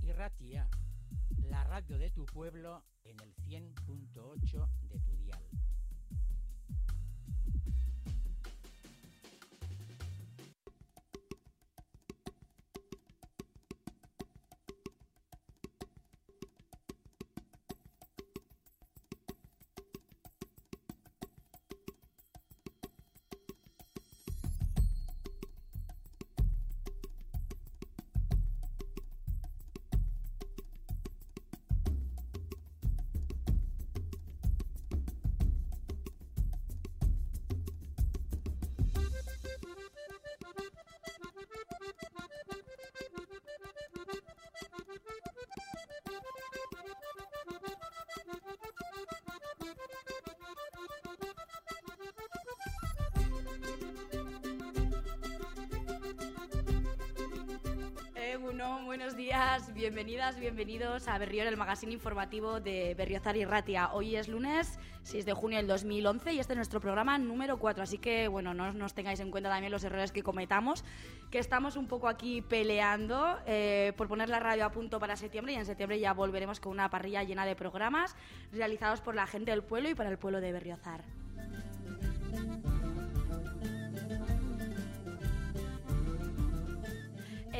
Y Ratia, la radio de tu pueblo en el 100.8 de tu dial. Bienvenidas, bienvenidos a Berrión, el magazine informativo de Berriozar y Ratia. Hoy es lunes 6 de junio del 2011 y este es nuestro programa número 4, así que bueno, no nos tengáis en cuenta también los errores que cometamos, que estamos un poco aquí peleando eh, por poner la radio a punto para septiembre y en septiembre ya volveremos con una parrilla llena de programas realizados por la gente del pueblo y para el pueblo de Berriozar.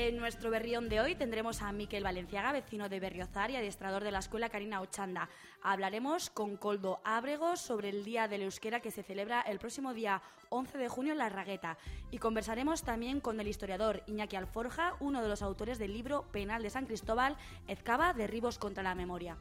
En nuestro berrión de hoy tendremos a Miquel Valenciaga, vecino de Berriozar y adiestrador de la escuela Karina Ochanda. Hablaremos con Coldo Ábrego sobre el Día del Euskera que se celebra el próximo día 11 de junio en La Ragueta. Y conversaremos también con el historiador Iñaki Alforja, uno de los autores del libro Penal de San Cristóbal, Ezcaba, Derribos contra la Memoria.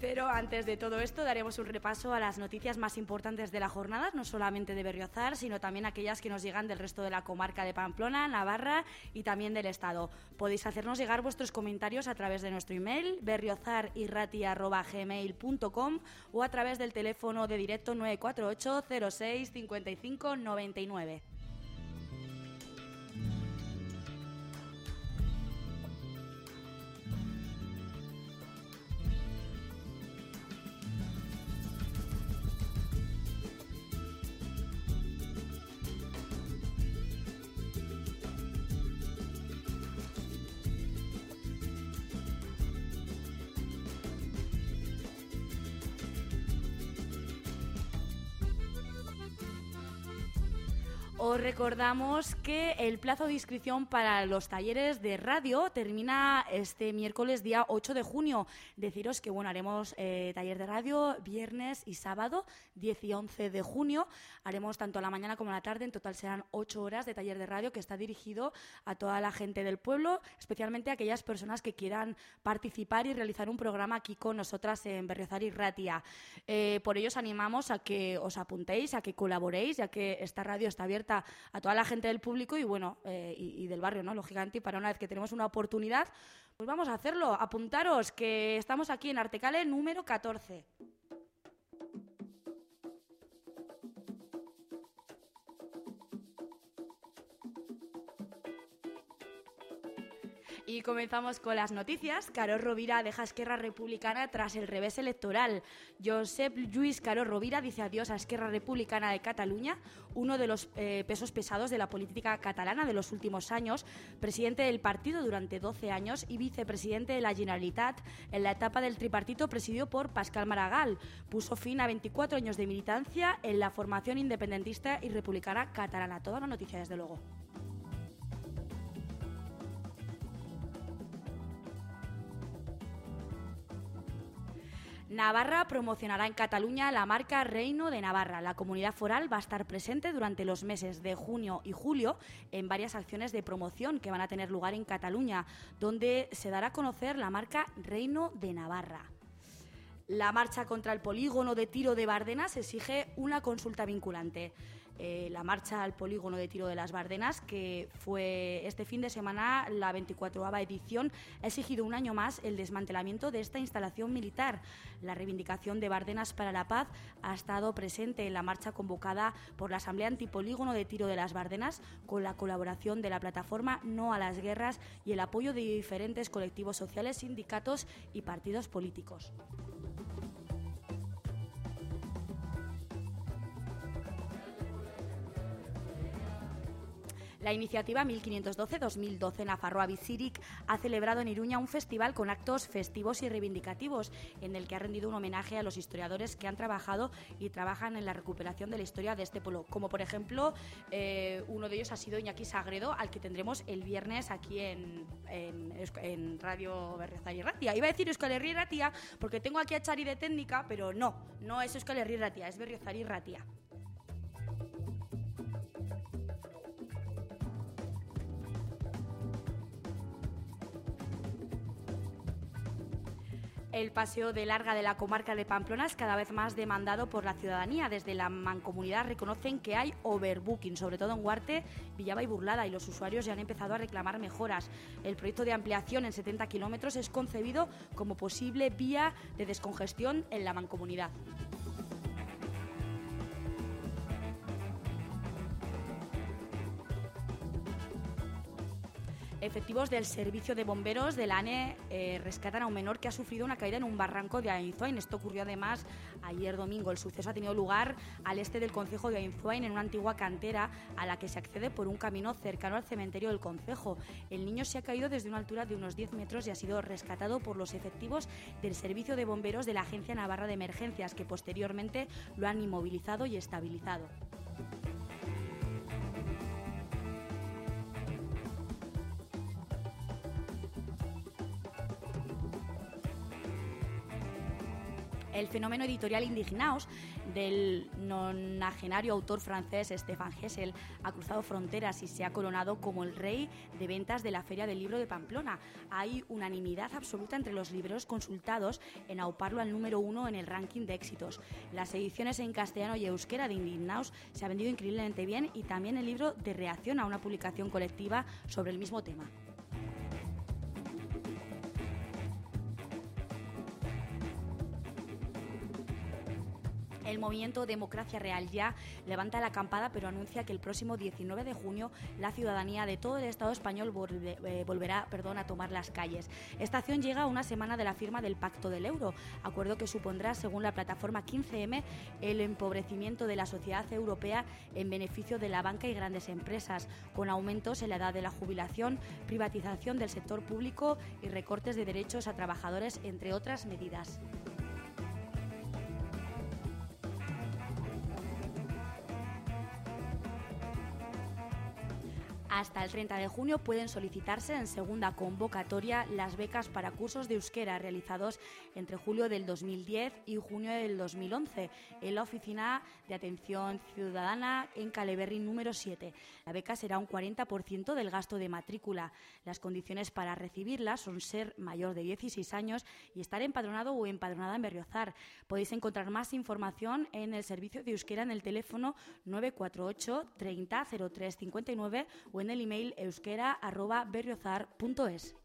Pero antes de todo esto daremos un repaso a las noticias más importantes de la jornada, no solamente de Berriozar, sino también aquellas que nos llegan del resto de la comarca de Pamplona, Navarra y también del Estado. Podéis hacernos llegar vuestros comentarios a través de nuestro email berriozaryrati.gmail.com o a través del teléfono de directo 948 06 55 99. Os recordamos que el plazo de inscripción para los talleres de radio termina este miércoles día 8 de junio. Deciros que bueno, haremos eh, taller de radio viernes y sábado 10 y 11 de junio. Haremos tanto a la mañana como a la tarde. En total serán 8 horas de taller de radio que está dirigido a toda la gente del pueblo, especialmente a aquellas personas que quieran participar y realizar un programa aquí con nosotras en Berriozar y Ratia. Eh, por ello os animamos a que os apuntéis, a que colaboréis, ya que esta radio está abierta a toda la gente del público y bueno, eh, y, del barrio, ¿no? Lógicamente, y para una vez que tenemos una oportunidad, pues vamos a hacerlo. Apuntaros que estamos aquí en Artecale número 14. Y comenzamos con las noticias. Caro Rovira deja Esquerra Republicana tras el revés electoral. Josep Lluís Caro Rovira dice adiós a Esquerra Republicana de Cataluña, uno de los eh, pesos pesados de la política catalana de los últimos años, presidente del partido durante 12 años y vicepresidente de la Generalitat en la etapa del tripartito presidido por Pascal Maragall. Puso fin a 24 años de militancia en la formación independentista y republicana catalana. Toda la noticia, desde luego. Navarra promocionará en Cataluña la marca Reino de Navarra. La comunidad foral va a estar presente durante los meses de junio y julio en varias acciones de promoción que van a tener lugar en Cataluña, donde se dará a conocer la marca Reino de Navarra. La marcha contra el polígono de tiro de Bardenas exige una consulta vinculante. Eh, la marcha al polígono de tiro de las Bardenas, que fue este fin de semana la 24 edición, ha exigido un año más el desmantelamiento de esta instalación militar. La reivindicación de Bardenas para la Paz ha estado presente en la marcha convocada por la Asamblea Antipolígono de Tiro de las Bardenas, con la colaboración de la plataforma No a las Guerras y el apoyo de diferentes colectivos sociales, sindicatos y partidos políticos. La iniciativa 1512-2012 Nafarroa Bizirik ha celebrado en Iruña un festival con actos festivos y reivindicativos, en el que ha rendido un homenaje a los historiadores que han trabajado y trabajan en la recuperación de la historia de este pueblo. Como por ejemplo, eh, uno de ellos ha sido Iñaki Sagredo, al que tendremos el viernes aquí en, Radio Berrezar y Ratia. Iba a decir Euskal Herri Ratia porque tengo aquí a Chari de técnica, pero no, no es Euskal Herri Ratia, es Berriozar y Ratia. El paseo de larga de la comarca de Pamplona es cada vez más demandado por la ciudadanía. Desde la mancomunidad reconocen que hay overbooking, sobre todo en Huarte, Villaba y Burlada, y los usuarios ya han empezado a reclamar mejoras. El proyecto de ampliación en 70 kilómetros es concebido como posible vía de descongestión en la mancomunidad. Efectivos del Servicio de Bomberos de la ANE eh, rescatan a un menor que ha sufrido una caída en un barranco de Ainzuain. Esto ocurrió además ayer domingo. El suceso ha tenido lugar al este del concejo de Ainzuain, en una antigua cantera a la que se accede por un camino cercano al cementerio del concejo. El niño se ha caído desde una altura de unos 10 metros y ha sido rescatado por los efectivos del Servicio de Bomberos de la Agencia Navarra de Emergencias, que posteriormente lo han inmovilizado y estabilizado. El fenómeno editorial Indignaos del nonagenario autor francés Stéphane Hessel ha cruzado fronteras y se ha coronado como el rey de ventas de la Feria del Libro de Pamplona. Hay unanimidad absoluta entre los libreros consultados en auparlo al número uno en el ranking de éxitos. Las ediciones en castellano y euskera de Indignaos se ha vendido increíblemente bien y también el libro de reacción a una publicación colectiva sobre el mismo tema. El movimiento Democracia Real ya levanta la acampada, pero anuncia que el próximo 19 de junio la ciudadanía de todo el Estado español eh, volverá perdón, a tomar las calles. Esta acción llega a una semana de la firma del Pacto del Euro, acuerdo que supondrá, según la plataforma 15M, el empobrecimiento de la sociedad europea en beneficio de la banca y grandes empresas, con aumentos en la edad de la jubilación, privatización del sector público y recortes de derechos a trabajadores, entre otras medidas. Hasta el 30 de junio pueden solicitarse en segunda convocatoria las becas para cursos de euskera realizados entre julio del 2010 y junio del 2011 en la Oficina de Atención Ciudadana en Caleberry número 7. La beca será un 40% del gasto de matrícula. Las condiciones para recibirla son ser mayor de 16 años y estar empadronado o empadronada en Berriozar. Podéis encontrar más información en el servicio de euskera en el teléfono 948 30 03 59 o en el email euskera.berriozar.es.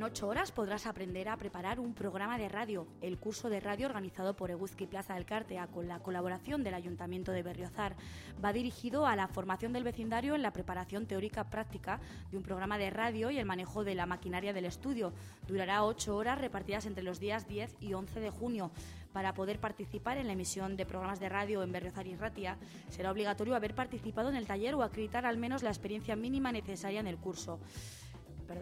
En ocho horas podrás aprender a preparar un programa de radio, el curso de radio organizado por Eguzki Plaza del Cartea con la colaboración del Ayuntamiento de Berriozar. Va dirigido a la formación del vecindario en la preparación teórica práctica de un programa de radio y el manejo de la maquinaria del estudio. Durará ocho horas repartidas entre los días 10 y 11 de junio. Para poder participar en la emisión de programas de radio en Berriozar y Ratia, será obligatorio haber participado en el taller o acreditar al menos la experiencia mínima necesaria en el curso,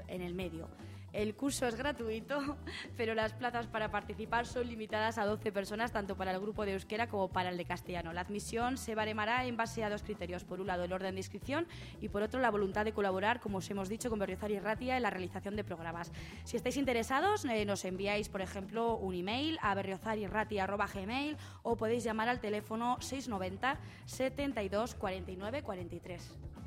en el medio. El curso es gratuito, pero las plazas para participar son limitadas a 12 personas, tanto para el grupo de euskera como para el de castellano. La admisión se baremará en base a dos criterios. Por un lado, el orden de inscripción y por otro, la voluntad de colaborar, como os hemos dicho, con Berriozar y Ratia en la realización de programas. Si estáis interesados, eh, nos enviáis, por ejemplo, un email a berriozarirratia.gmail o podéis llamar al teléfono 690 72 49 43.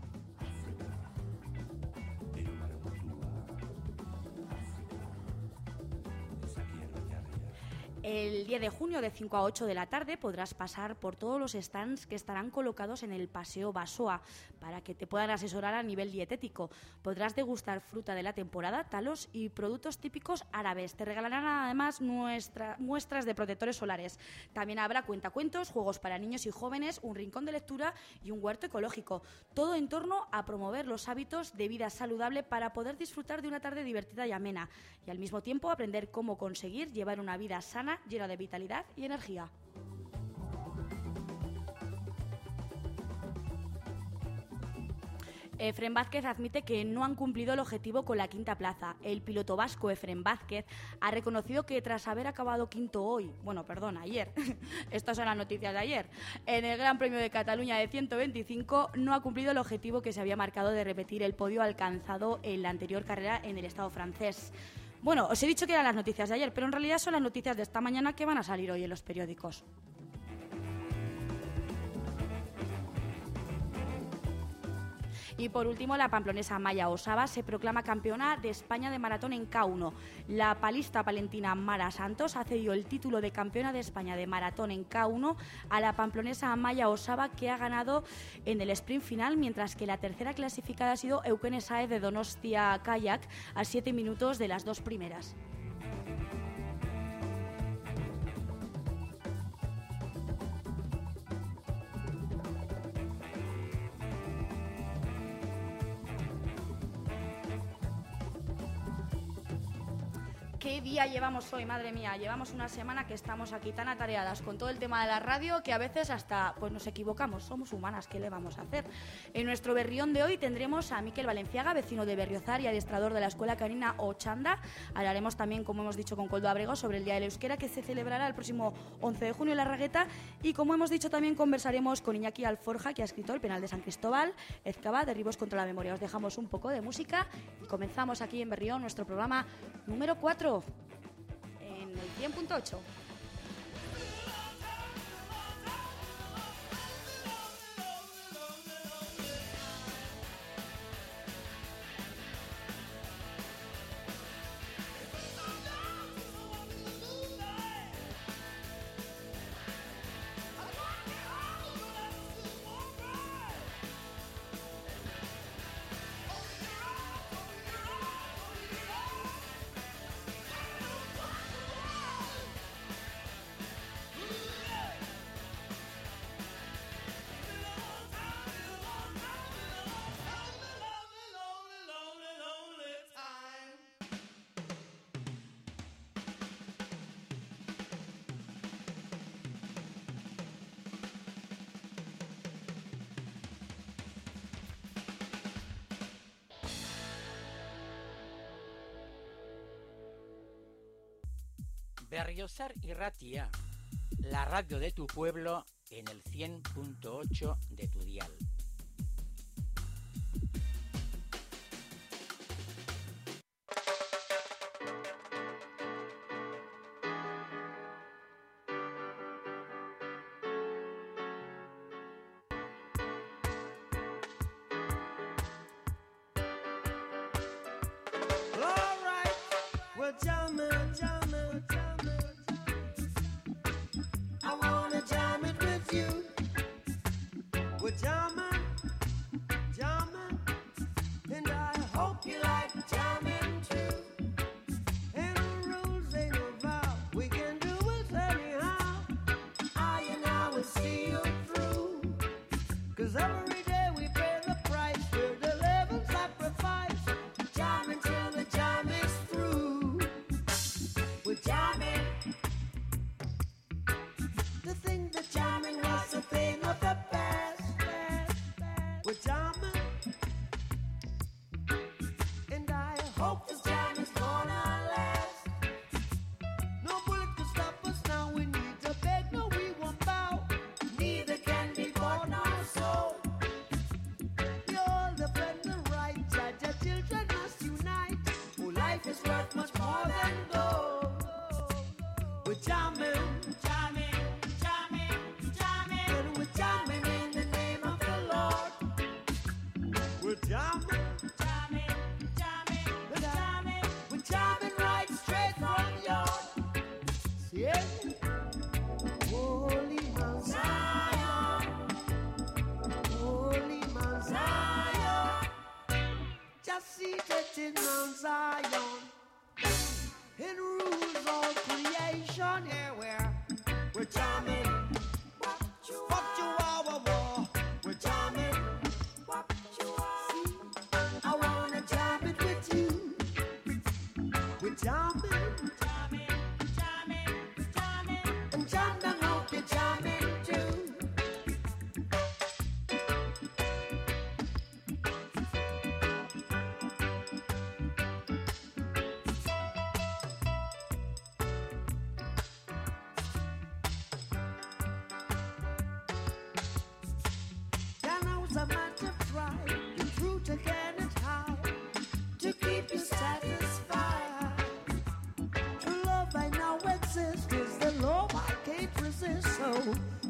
El 10 de junio de 5 a 8 de la tarde podrás pasar por todos los stands que estarán colocados en el Paseo Basoa para que te puedan asesorar a nivel dietético. Podrás degustar fruta de la temporada, talos y productos típicos árabes. Te regalarán además nuestra, muestras de protectores solares. También habrá cuentacuentos, juegos para niños y jóvenes, un rincón de lectura y un huerto ecológico. Todo en torno a promover los hábitos de vida saludable para poder disfrutar de una tarde divertida y amena y al mismo tiempo aprender cómo conseguir llevar una vida sana llena de vitalidad y energía. Efren Vázquez admite que no han cumplido el objetivo con la quinta plaza. El piloto vasco Efren Vázquez ha reconocido que tras haber acabado quinto hoy, bueno, perdón, ayer, estas son las noticias de ayer, en el Gran Premio de Cataluña de 125 no ha cumplido el objetivo que se había marcado de repetir el podio alcanzado en la anterior carrera en el Estado francés. Bueno, os he dicho que eran las noticias de ayer, pero en realidad son las noticias de esta mañana que van a salir hoy en los periódicos. Y por último, la pamplonesa Maya Osaba se proclama campeona de España de maratón en K1. La palista palentina Mara Santos ha cedido el título de campeona de España de maratón en K1 a la pamplonesa Maya Osaba, que ha ganado en el sprint final, mientras que la tercera clasificada ha sido Eukene Saez de Donostia Kayak a siete minutos de las dos primeras. Qué día llevamos hoy, madre mía. Llevamos una semana que estamos aquí tan atareadas con todo el tema de la radio que a veces hasta pues nos equivocamos. Somos humanas, ¿qué le vamos a hacer? En nuestro berrión de hoy tendremos a Miquel Valenciaga, vecino de Berriozar y adiestrador de la Escuela Canina Ochanda. Hablaremos también, como hemos dicho con Coldo Abrego, sobre el Día del Euskera que se celebrará el próximo 11 de junio en La Ragueta. Y como hemos dicho, también conversaremos con Iñaki Alforja, que ha escrito El Penal de San Cristóbal, Ezcaba, Derribos contra la Memoria. Os dejamos un poco de música y comenzamos aquí en Berrión nuestro programa número 4 en el 100.8. Berriozar y Ratia, la radio de tu pueblo en el 100.8 Tommy. It's a matter of pride. You prove again and how to keep you satisfied. The love I now exist is the love I can't resist. So.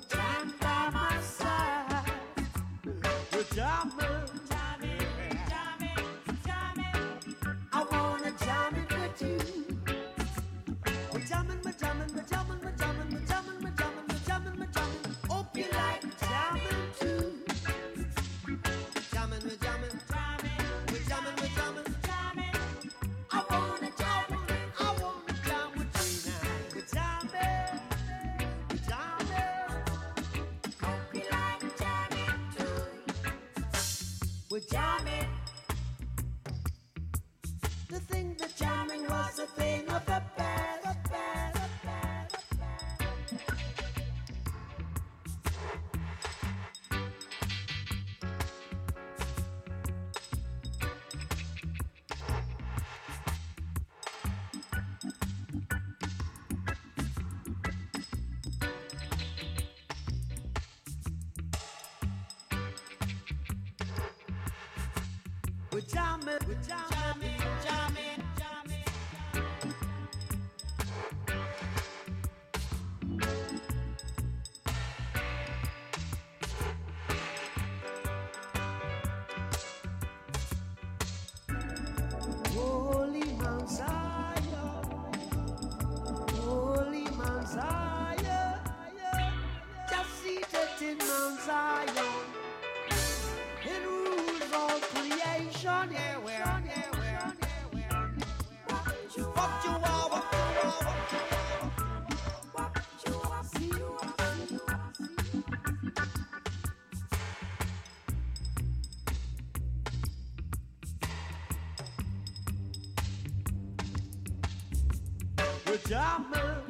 diamond.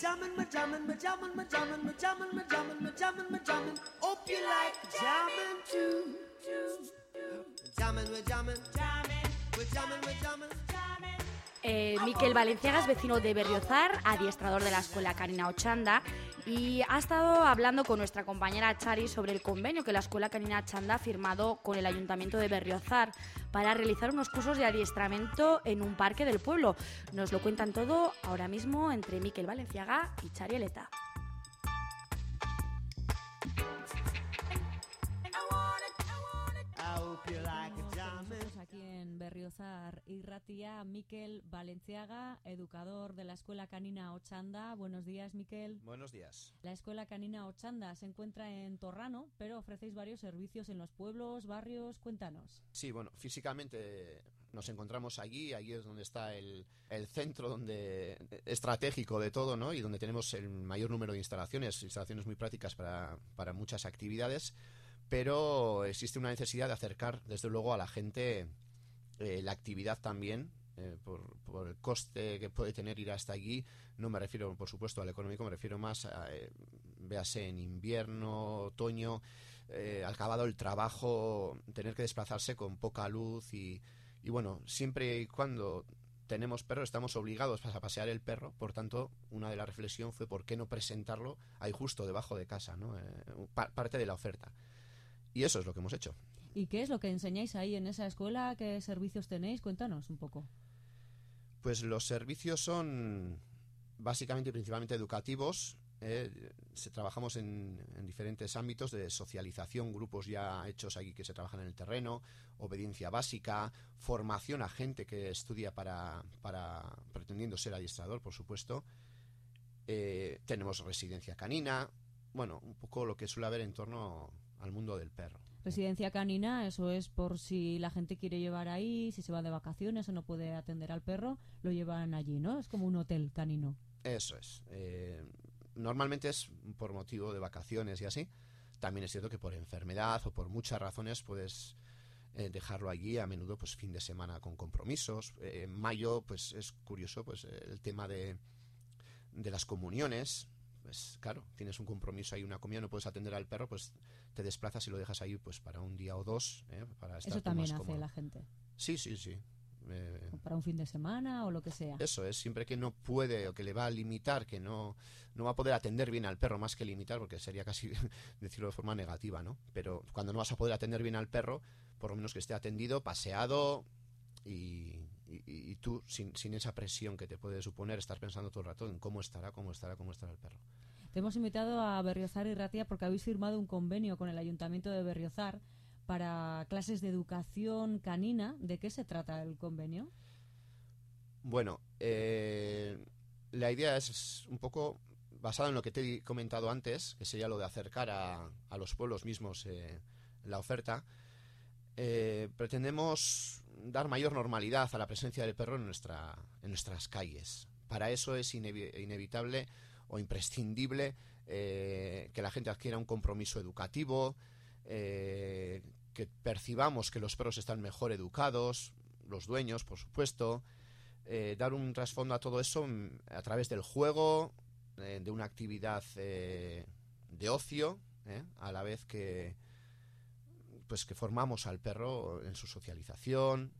Jamming, my jamming, my jamming, my jamming, my jamming, my jamming, my jamming, my jamming. Hope you like jamming too. Jamming, we're jamming, jamming, we're jamming, we're jamming. Eh, Miquel Valenciaga es vecino de Berriozar, adiestrador de la escuela Canina Ochanda y ha estado hablando con nuestra compañera Chari sobre el convenio que la escuela Canina Ochanda ha firmado con el ayuntamiento de Berriozar para realizar unos cursos de adiestramiento en un parque del pueblo. Nos lo cuentan todo ahora mismo entre Miquel Valenciaga y Chari Eleta. Berriozar y Ratia, Miquel Valenciaga, educador de la Escuela Canina Ochanda. Buenos días, Miquel. Buenos días. La Escuela Canina Ochanda se encuentra en Torrano, pero ofrecéis varios servicios en los pueblos, barrios. Cuéntanos. Sí, bueno, físicamente nos encontramos allí, allí es donde está el, el centro donde estratégico de todo, ¿no? Y donde tenemos el mayor número de instalaciones, instalaciones muy prácticas para, para muchas actividades, pero existe una necesidad de acercar, desde luego, a la gente eh, la actividad también. eh, por, por el coste que puede tener ir hasta allí, no me refiero, por supuesto, al económico, me refiero más a, eh, véase en invierno, otoño, eh, acabado el trabajo, tener que desplazarse con poca luz y, y bueno, siempre y cuando tenemos perro estamos obligados a pasear el perro, por tanto, una de las reflexiones fue por qué no presentarlo ahí justo debajo de casa, ¿no? Eh, pa- parte de la oferta. Y eso es lo que hemos hecho. ¿Y qué es lo que enseñáis ahí en esa escuela? ¿Qué servicios tenéis? Cuéntanos un poco. Pues los servicios son básicamente y principalmente educativos. eh, trabajamos en, en diferentes ámbitos de socialización, grupos ya hechos aquí que se trabajan en el terreno, obediencia básica, formación a gente que estudia para, para pretendiendo ser adiestrador, por supuesto. Eh, tenemos residencia canina, bueno, un poco lo que suele haber en torno al mundo del perro. Residencia canina, eso es por si la gente quiere llevar ahí, si se va de vacaciones o no puede atender al perro, lo llevan allí, ¿no? Es como un hotel canino. Eso es. Eh, normalmente es por motivo de vacaciones y así. También es cierto que por enfermedad o por muchas razones puedes eh, dejarlo allí a menudo pues fin de semana con compromisos. Eh, en mayo pues es curioso pues el tema de, de las comuniones. Pues claro, tienes un compromiso ahí, una comida, no puedes atender al perro, pues te desplazas y lo dejas ahí pues para un día o dos. ¿eh? Para estar Eso también más hace cómodo. la gente. Sí, sí, sí. Eh, Para un fin de semana o lo que sea. eso es, siempre que no puede o que le va a limitar, que no, no va a poder atender bien al perro, más que limitar, porque sería casi decirlo de forma negativa, ¿no? Pero cuando no vas a poder atender bien al perro, por lo menos que esté atendido, paseado y, y- y tú sin, sin esa presión que te puede suponer estar pensando todo el rato en cómo estará, cómo estará, cómo estará el perro. Te hemos invitado a Berriozar y Ratia porque habéis firmado un convenio con el Ayuntamiento de Berriozar para clases de educación canina. ¿De qué se trata el convenio? Bueno, eh, la idea es un poco basada en lo que te he comentado antes, que sería lo de acercar a, a los pueblos mismos eh, la oferta. Eh, pretendemos dar mayor normalidad a la presencia del perro en, nuestra, en nuestras calles. Para eso es inevi- inevitable o imprescindible eh, que la gente adquiera un compromiso educativo, eh, que percibamos que los perros están mejor educados, los dueños, por supuesto, eh, dar un trasfondo a todo eso mm, a través del juego, de una actividad de ocio, a la vez que pues que formamos al perro en su socialización,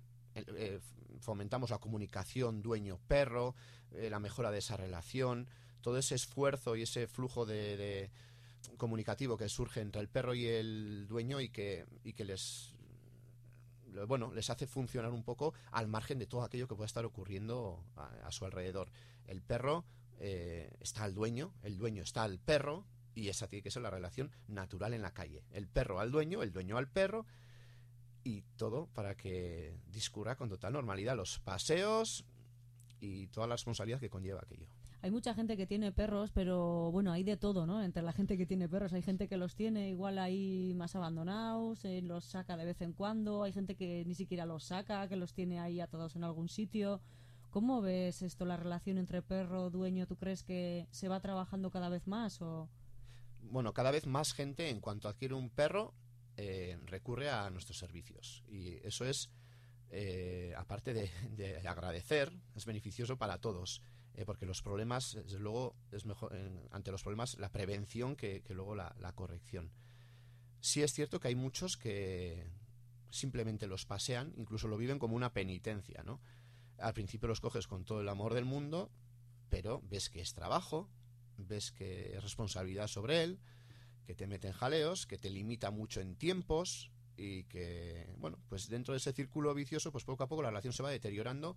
fomentamos la comunicación dueño-perro, la mejora de esa relación, todo ese esfuerzo y ese flujo de, comunicativo que surge entre el perro y el dueño y que, les bueno, les hace funcionar un poco al margen de todo aquello que pueda estar ocurriendo a, a su alrededor. El perro eh, está al dueño, el dueño está al perro, y esa tiene que ser la relación natural en la calle. El perro al dueño, el dueño al perro, y todo para que discurra con total normalidad los paseos y toda la responsabilidad que conlleva aquello. Hay mucha gente que tiene perros, pero bueno, hay de todo, ¿no? Entre la gente que tiene perros, hay gente que los tiene igual ahí más abandonados, eh, los saca de vez en cuando, hay gente que ni siquiera los saca, que los tiene ahí atados en algún sitio. ¿Cómo ves esto, la relación entre perro, dueño? ¿Tú crees que se va trabajando cada vez más o...? bueno, cada vez más gente en cuanto adquiere un perro eh, recurre a nuestros servicios. Y eso es, eh, aparte de, de agradecer, es beneficioso para todos. Eh, porque los problemas, desde luego, es mejor en- ante los problemas la prevención que, que luego la, la corrección. Sí es cierto que hay muchos que simplemente los pasean, incluso lo viven como una penitencia, ¿no? Al principio los coges con todo el amor del mundo, pero ves que es trabajo, ves que es responsabilidad sobre él, que te mete en jaleos, que te limita mucho en tiempos y que, bueno, pues dentro de ese círculo vicioso, pues poco a poco la relación se va deteriorando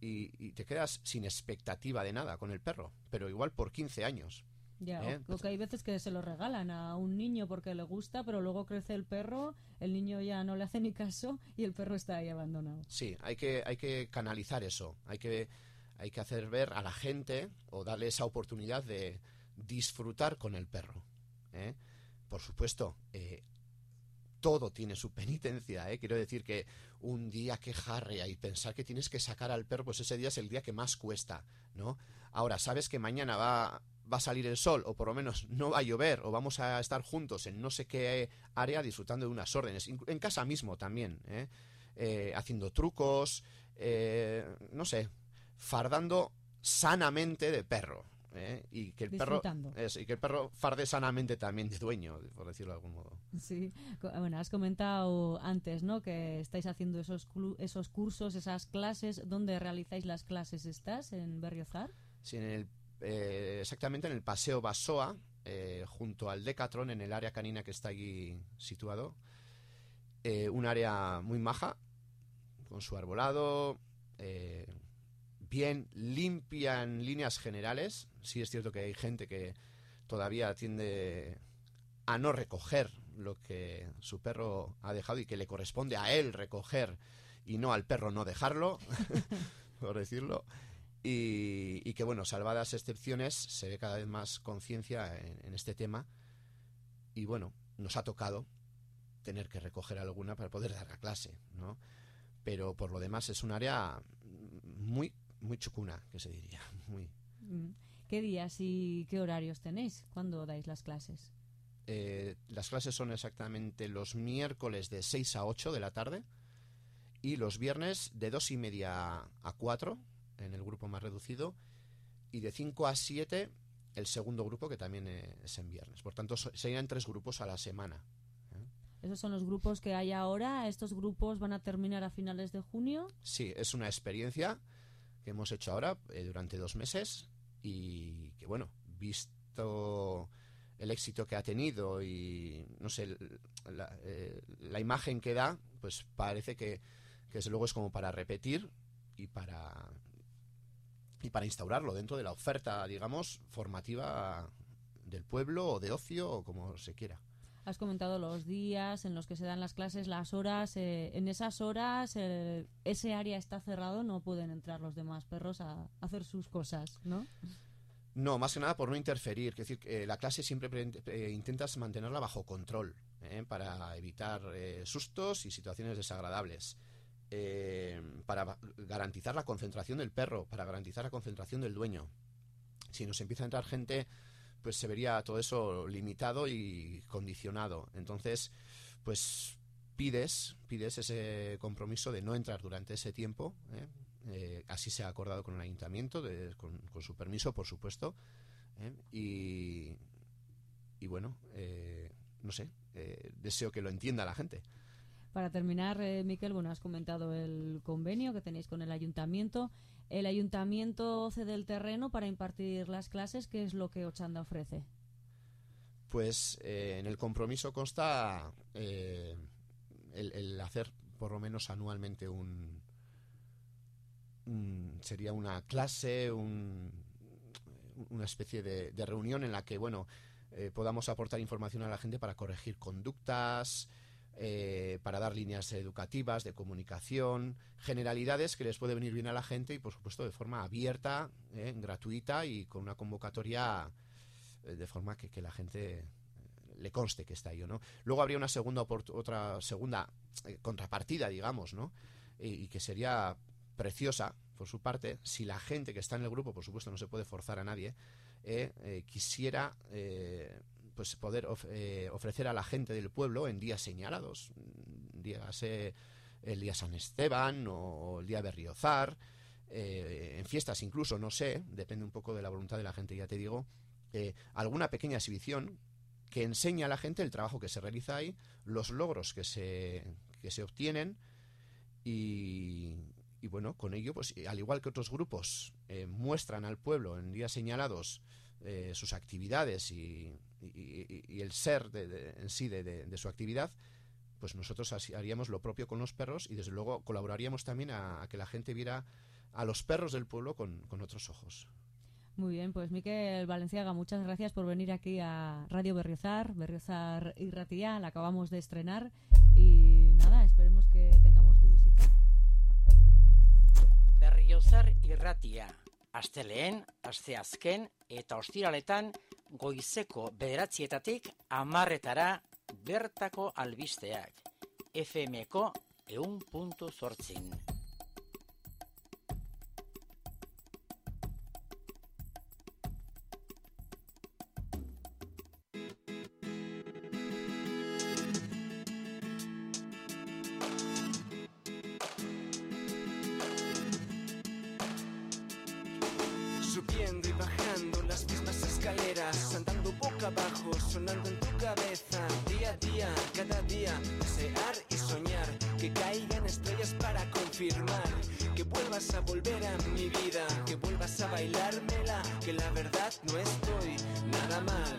y, y te quedas sin expectativa de nada con el perro, pero igual por 15 años. Ya, Eh, o- o que hay veces que se lo regalan a un niño porque le gusta, pero luego crece el perro, el niño ya no le hace ni caso y el perro está ahí abandonado. Sí, hay que, hay que canalizar eso, hay que, hay que hacer ver a la gente o darle esa oportunidad de disfrutar con el perro. ¿eh? Por supuesto, eh, todo tiene su penitencia, ¿eh? quiero decir que un día que jarrea y pensar que tienes que sacar al perro, pues ese día es el día que más cuesta, ¿no? Ahora, sabes que mañana va, a salir el sol, o por lo menos no va a llover, o vamos a estar juntos en no sé qué área disfrutando de unas órdenes, en casa mismo también, ¿eh? Eh, haciendo trucos, eh, no sé, fardando sanamente de perro. ¿Eh? Y que el perro eso, y que el perro farde sanamente también de dueño, por decirlo de algún modo. Sí, bueno, has comentado antes, ¿no? Que estáis haciendo esos, esos cursos, esas clases. ¿Dónde realizáis las clases? ¿Estás en Berriozar? Sí, en el, eh, exactamente en el Paseo Basoa, eh, junto al Decathlon, en el área canina que está allí situado. Eh, un área muy maja, con su arbolado, eh, bien limpia en líneas generales. Sí es cierto que hay gente que todavía tiende a no recoger lo que su perro ha dejado y que le corresponde a él recoger y no al perro no dejarlo, por decirlo. y, que, bueno, salvadas excepciones, se ve cada vez más conciencia en, en este tema. Y bueno, nos ha tocado tener que recoger alguna para poder dar la clase, ¿no? Pero por lo demás es un área muy, muy chucuna, que se diría. Muy, Mm. ¿Qué días y qué horarios tenéis cuando dais las clases? Eh, las clases son exactamente los miércoles de 6 a 8 de la tarde y los viernes de 2 y media a 4 en el grupo más reducido y de 5 a 7 el segundo grupo que también eh, es en viernes. Por tanto, serían tres grupos a la semana. Esos son los grupos que hay ahora. Estos grupos van a terminar a finales de junio. Sí, es una experiencia que hemos hecho ahora eh, durante dos meses y que, bueno, visto el éxito que ha tenido y, no sé, eh, la imagen que da, pues parece que, que desde luego es como para repetir y para y para instaurarlo dentro de la oferta, digamos, formativa del pueblo o de ocio o como se quiera. Has comentado los días en los que se dan las clases, las horas. eh, en esas horas eh, ese área está cerrado, no pueden entrar los demás perros a hacer sus cosas, ¿no? No, más que nada por no interferir. Es decir, que la clase siempre pre- eh, intentas mantenerla bajo control ¿eh? para evitar eh, sustos y situaciones desagradables. Eh, para garantizar la concentración del perro, para garantizar la concentración del dueño. Si nos empieza a entrar gente, pues se vería todo eso limitado y condicionado. Entonces, pues pides, pides ese compromiso de no entrar durante ese tiempo. ¿eh? Eh, así se ha acordado con el ayuntamiento, de- con, su permiso, por supuesto. ¿eh? Y, y bueno, no sé, deseo que lo entienda la gente. Para terminar, Miquel, bueno, has comentado el convenio que tenéis con el ayuntamiento. El ayuntamiento cede el terreno para impartir las clases. ¿Qué es lo que Ochanda ofrece? Pues eh, en el compromiso consta eh, el, hacer por lo menos anualmente un, sería una clase, un- una especie de, de reunión en la que bueno eh, podamos aportar información a la gente para corregir conductas, eh, para dar líneas educativas de comunicación, generalidades que les puede venir bien a la gente y por supuesto de forma abierta, eh, gratuita y con una convocatoria eh, de forma que, que la gente le conste que está ahí o no. Luego habría una segunda otra segunda contrapartida, digamos, ¿no? Y, que sería preciosa por su parte si la gente que está en el grupo, por supuesto, no se puede forzar a nadie, quisiera pues poder eh, ofrecer a la gente del pueblo en días señalados, mm, dígase el día San Esteban o el día Berriozar, eh, en fiestas incluso, no sé, depende un poco de la voluntad de la gente, ya te digo, eh, alguna pequeña exhibición que enseña a la gente el trabajo que se realiza ahí, los logros que se, que se obtienen y, y bueno, con ello, pues al igual que otros grupos eh, muestran al pueblo en días señalados eh, sus actividades y, y- y- y el ser de- de- en sí de, de- de su actividad, pues nosotros haríamos lo propio con los perros y desde luego colaboraríamos también a, a que la gente viera a los perros del pueblo con, con otros ojos. Muy bien, pues Miquel Valenciaga, muchas gracias por venir aquí a Radio Berriozar, Berriozar y Ratía, la acabamos de estrenar y nada, esperemos que tengamos tu visita. Berriozar irratia. Asteleen, asteazken eta ostiraletan goizeko bederatzietatik amarretara bertako albisteak. FMko eun puntu zortzin. Subiendo y bajando las mismas escaleras, andando boca abajo, sonando en tu cabeza, día a día, cada día, desear y soñar, que caigan estrellas para confirmar, que vuelvas a volver a mi vida, que vuelvas a bailármela, que la verdad no estoy nada mal.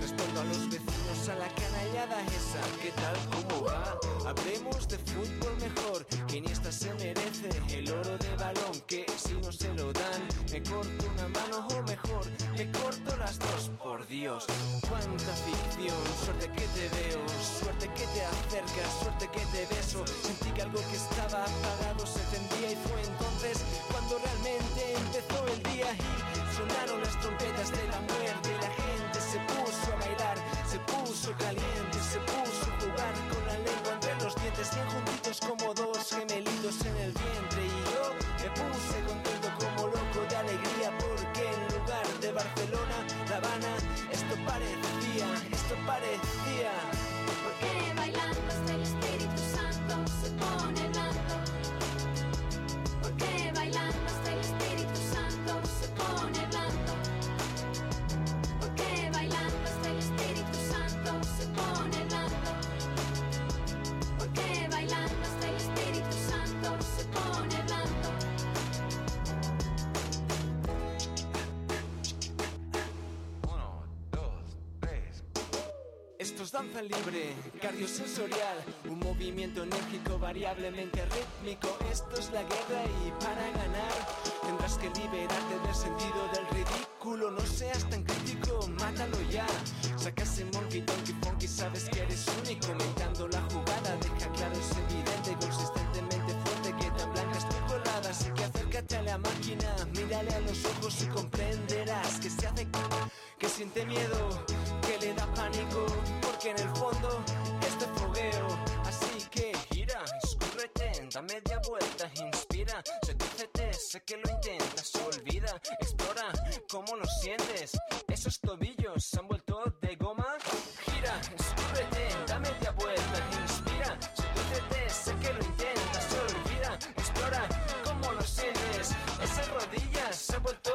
Respondo a los vecinos a la canallada esa, ¿qué tal cómo va? Hablemos de fútbol mejor, que Iniesta se merece el oro de balón, que si no se lo dan, me corto una mano o mejor, me corto las dos, por Dios. Cuánta ficción, suerte que te veo, suerte que te acercas, suerte que te beso. Sentí que algo que estaba apagado se tendía y fue entonces cuando realmente empezó el día y sonaron las trompetas de la muerte. La gente se puso a bailar, se puso caliente, se puso a jugar con la lengua entre los dientes, bien juntitos como dos gemelitos en el vientre. Y yo me puse contento como loco de alegría porque en lugar de Barcelona, La Habana, esto parecía, esto parecía. Danza libre, cardiosensorial, un movimiento enérgico variablemente rítmico. Esto es la guerra y para ganar tendrás que liberarte del sentido del ridículo. No seas tan crítico, mátalo ya. Saca ese monkey, donkey, funky, sabes que eres único. Mentando la jugada, deja claro, es evidente, consistentemente fuerte que tan blanca es tu colada. Así que acércate a la máquina, mírale a los ojos y comprenderás que se hace que siente miedo, que le da pánico, porque en el fondo este fogueo. Así que gira, escúrrete, da media vuelta, inspira, sedúcete, sé que lo intentas, olvida, explora cómo lo sientes. Esos tobillos se han vuelto de goma. Gira, escúrrete, da media vuelta, inspira, sedúcete, sé que lo intentas, olvida, explora cómo lo sientes. Esas rodillas se han vuelto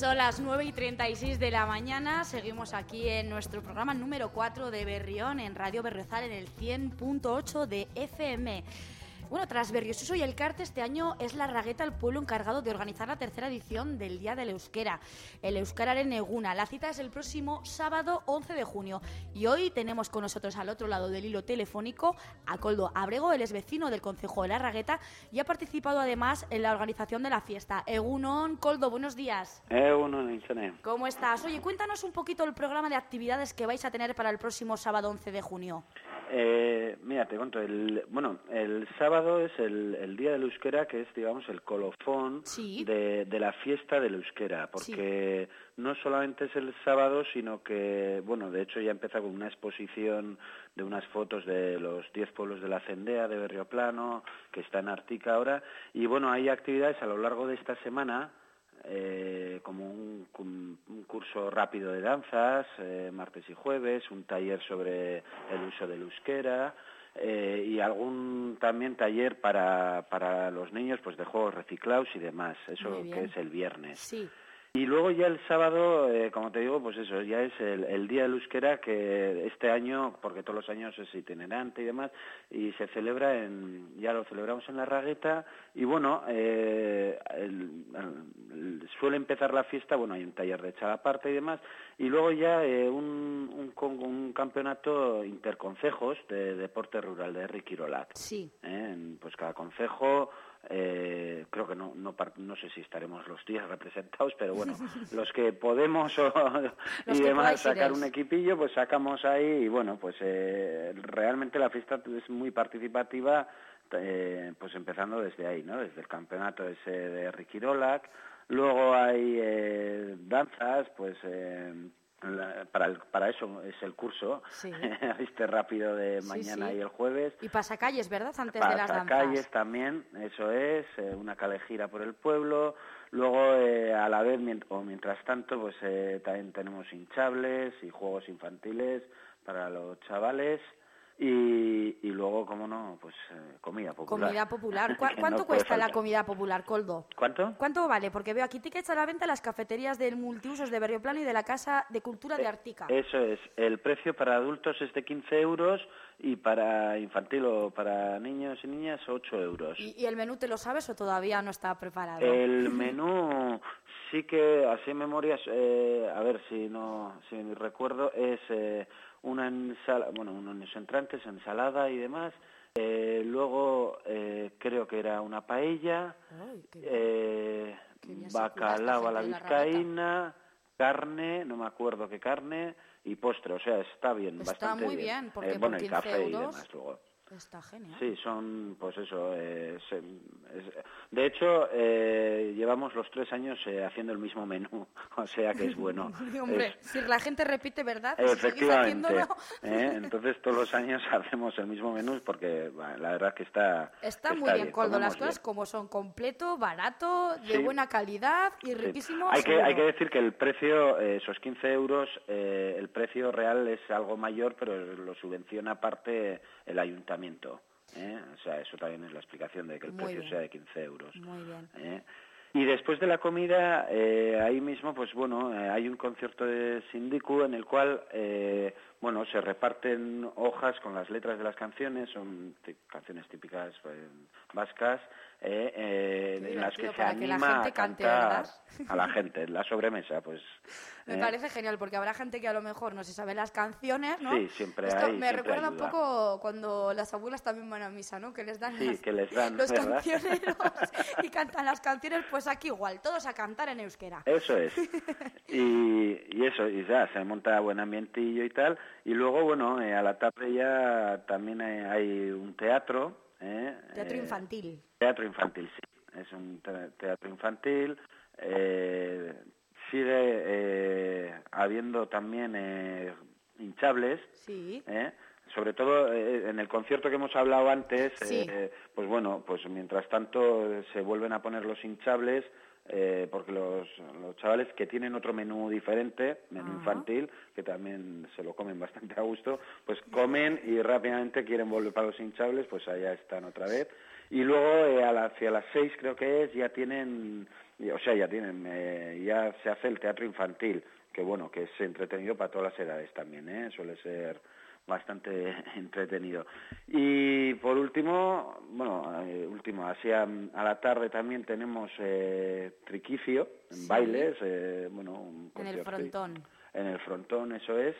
son las 9 y 36 de la mañana. Seguimos aquí en nuestro programa número 4 de Berrión en Radio Berriozar en el 100.8 de FM. Bueno, tras Berriosuso y el Carte, este año es la Ragueta el pueblo encargado de organizar la tercera edición del Día del Euskera, el Euskararen Eguna. La cita es el próximo sábado 11 de junio y hoy tenemos con nosotros al otro lado del hilo telefónico a Coldo Abrego, él es vecino del Concejo de la Ragueta y ha participado además en la organización de la fiesta. Egunon, Coldo, buenos días. Egunon, Inchene. ¿Cómo estás? Oye, cuéntanos un poquito el programa de actividades que vais a tener para el próximo sábado 11 de junio. Eh, mira, te cuento, el, bueno, el sábado es el, el Día del Euskera, que es, digamos, el colofón Sí. de, de la fiesta del Euskera, porque no solamente es el sábado, sino que, bueno, de hecho ya empieza con una exposición de unas fotos de los 10 pueblos de la Cendea de Berrioplano, que está en Artica ahora, y bueno, hay actividades a lo largo de esta semana, eh, como un, un curso rápido de danzas, eh, martes y jueves, un taller sobre el uso del euskera eh, y algún también taller para, para los niños pues de juegos reciclados y demás, eso que es el viernes. Sí. Y luego ya el sábado, eh, como te digo, pues eso, ya es el, el Día del Euskera que este año, porque todos los años es itinerante y demás, y se celebra en, ya lo celebramos en la Ragueta, y bueno, eh, el- el- suele empezar la fiesta, bueno, hay un taller de chalaparta y demás, y luego ya eh, un, un, un campeonato interconcejos de deporte rural de Ricky Irolac. Sí. ¿eh? En, pues cada concejo eh, creo que no, no no sé si estaremos los días representados pero bueno los que podemos o- y que demás sacar un equipillo pues sacamos ahí y bueno pues eh, realmente la fiesta es muy participativa eh, pues empezando desde ahí no desde el campeonato ese de Ricky Rolac luego hay eh, danzas pues eh, la- para, el- para eso es el curso Sí. este rápido de Sí, mañana sí. y el jueves Y pasacalles, ¿verdad? Antes de las danzas. calles también, eso es, eh, una calejira por el pueblo. Luego, eh, a la vez, mient- o mientras tanto, pues eh, también tenemos hinchables y juegos infantiles para los chavales. Y, y luego, como no, pues eh, comida popular. Comida popular. ¿Cu- Que no ¿Cuánto cuesta la comida popular, Coldo? ¿Cuánto? ¿Cuánto vale? Porque veo aquí tickets a la venta en las cafeterías del Multiusos de Berrioplano y de la Casa de Cultura de Artica. Eso es, el precio para adultos es de 15 euros y para infantil o para niños y niñas 8 euros. ¿Y, y el menú te lo sabes o todavía no está preparado? El menú sí que así en memorias, eh, a ver si no si recuerdo es eh, una ensalada, bueno, unos entrantes, ensalada y demás. Eh, luego eh, creo que era una paella, Ay, qué- eh, Qué bien bacalao a la vizcaína, carne, no me acuerdo qué carne y postre, o sea, está bien, Está bastante muy bien, porque Eh, por bueno, y 15 café y demás luego. Está genial. Sí, son, pues eso. eh, se- es- de hecho, eh, llevamos los tres años eh, haciendo el mismo menú, o sea que es bueno. Y, hombre, Es- si la gente repite, ¿verdad? Efectivamente. Entonces todos los años hacemos el mismo menú porque bueno, la verdad que está. Está muy bien, Coldo. Las cosas bien. como son. Completo, barato, de Sí. buena calidad y Sí. riquísimo. Hay que, hay que decir que el precio, esos 15 euros, el precio real es algo mayor, pero lo subvenciona aparte el ayuntamiento. ¿Eh? O sea, eso también es la explicación de que el Muy precio bien. sea de 15 euros. Muy bien. ¿eh? Y después de la comida, eh, ahí mismo, pues bueno, eh, hay un concierto de Sindicu en el cual, eh, bueno, se reparten hojas con las letras de las canciones, son canciones típicas eh, vascas, eh, eh, en las que se para que la anima gente a cantar a la gente, en la sobremesa, pues. Me ¿eh? parece genial porque habrá gente que a lo mejor no se sabe las canciones, ¿no? Sí, siempre Esto hay, me siempre recuerda ayuda. un poco cuando las abuelas también van a misa, ¿no? Que les dan Sí, las- que les dan, los ¿verdad? cancioneros y cantan las canciones, pues aquí igual, todos a cantar en euskera. Eso es. Y, y eso, y ya, se monta buen ambientillo y tal. Y luego, bueno, eh, a la tarde ya también hay, hay un teatro. ¿eh? Teatro Eh, infantil. Teatro infantil, sí. Es un te- teatro infantil. eh, sigue eh, habiendo también eh, hinchables. Sí. sobre todo eh, en el concierto que hemos hablado antes, Sí. eh, pues bueno, pues mientras tanto se vuelven a poner los hinchables, eh, porque los, los chavales que tienen otro menú diferente, menú Ajá. infantil, que también se lo comen bastante a gusto, pues comen y rápidamente quieren volver para los hinchables, pues allá están otra vez. Y luego eh, a la- hacia las seis creo que es, ya tienen, o sea, ya tienen, eh, ya se hace el teatro infantil, que bueno, que es entretenido para todas las edades también, ¿eh? suele ser bastante entretenido. Y por último, bueno, eh, último, así a, a la tarde también tenemos eh, triquicio, en Sí. bailes, eh, bueno, un En el frontón. En el frontón, eso es.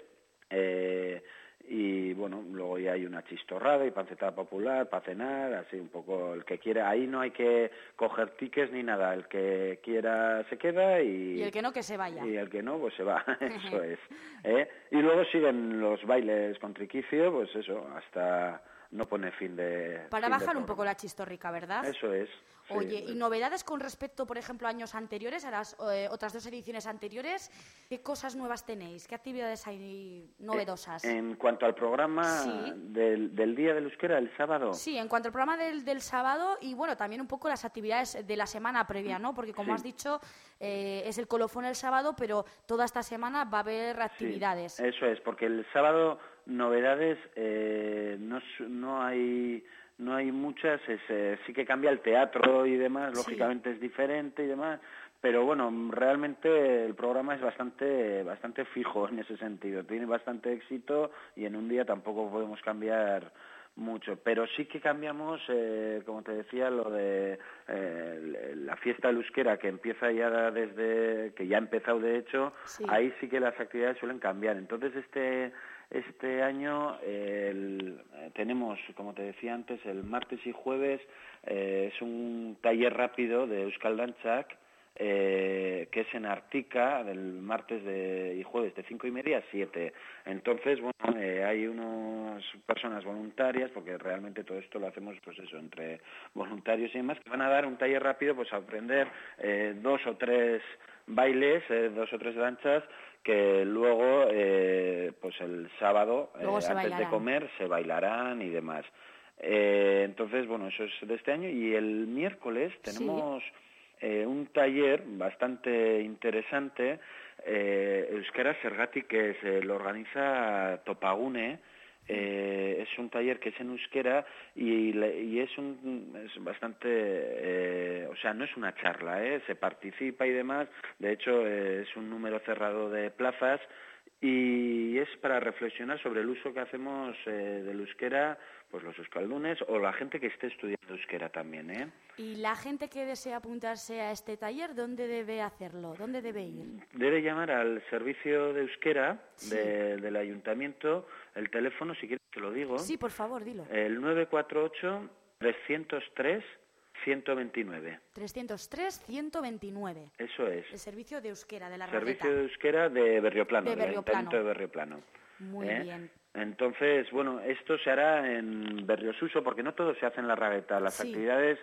Y bueno, luego ya hay una chistorrada y pancetada popular para cenar, así un poco el que quiera. Ahí no hay que coger tickets ni nada, el que quiera se queda y, Y el que no, que se vaya. y el que no, pues se va, eso es. ¿eh? Y luego siguen los bailes con triquicio, pues eso, hasta no pone fin de. Para fin de bajar un poco la chistorrica, ¿verdad? Eso es. sí. Oye, ¿y novedades con respecto, por ejemplo, a años anteriores, a las eh, otras dos ediciones anteriores? ¿Qué cosas nuevas tenéis? ¿Qué actividades hay novedosas? En cuanto al programa Sí. del, del Día del Euskera, el sábado. Sí, en cuanto al programa del, del sábado y bueno, también un poco las actividades de la semana previa, ¿no? Porque como Sí. has dicho, eh, es el colofón el sábado, pero toda esta semana va a haber Sí, actividades. Eso es, porque el sábado novedades eh, no, no hay no hay muchas, es, eh, sí que cambia el teatro y demás, Sí. lógicamente es diferente y demás, pero bueno, realmente el programa es bastante bastante fijo en ese sentido, tiene bastante éxito y en un día tampoco podemos cambiar mucho, pero sí que cambiamos, eh, como te decía, lo de eh, la fiesta del euskera que empieza ya desde, que ya ha empezado de hecho, Sí. ahí sí que las actividades suelen cambiar. Entonces este este año eh, tenemos, como te decía antes, el martes y jueves eh, es un taller rápido de Euskal Dantzak eh, que es en Artica del martes de, y jueves de cinco y media a siete. Entonces, bueno, hay unas personas voluntarias, porque realmente todo esto lo hacemos, pues eso, entre voluntarios y demás, que van a dar un taller rápido, pues a aprender dos o tres bailes, dos o tres danzas, que luego, eh, pues el sábado, eh, antes de comer, se bailarán y demás. Eh, entonces, bueno, eso es de este año. Y el miércoles Sí. tenemos eh, un taller bastante interesante, eh, Euskera Sergati, que se lo organiza Topagune. Eh, es un taller que es en euskera y, es un es bastante eh, o sea no es una charla ¿eh? se participa y demás de hecho es un número cerrado de plazas y es para reflexionar sobre el uso que hacemos del euskera pues los euskaldunes o la gente que esté estudiando euskera también ¿eh? Y la gente que desea apuntarse a este taller, ¿dónde debe hacerlo? ¿Dónde debe ir? debe llamar al servicio de euskera Sí. de- del ayuntamiento el teléfono si quieres te lo digo Sí, por favor, dilo. el 948 303 129 303 129. eso es El servicio de euskera de la servicio Ragueta. de euskera de Berrioplano De del Berrioplano. ayuntamiento de Berrioplano Muy ¿eh? bien. Entonces, bueno, esto se hará en Berriosuso porque no todo se hace en la Ragueta. Las Sí. actividades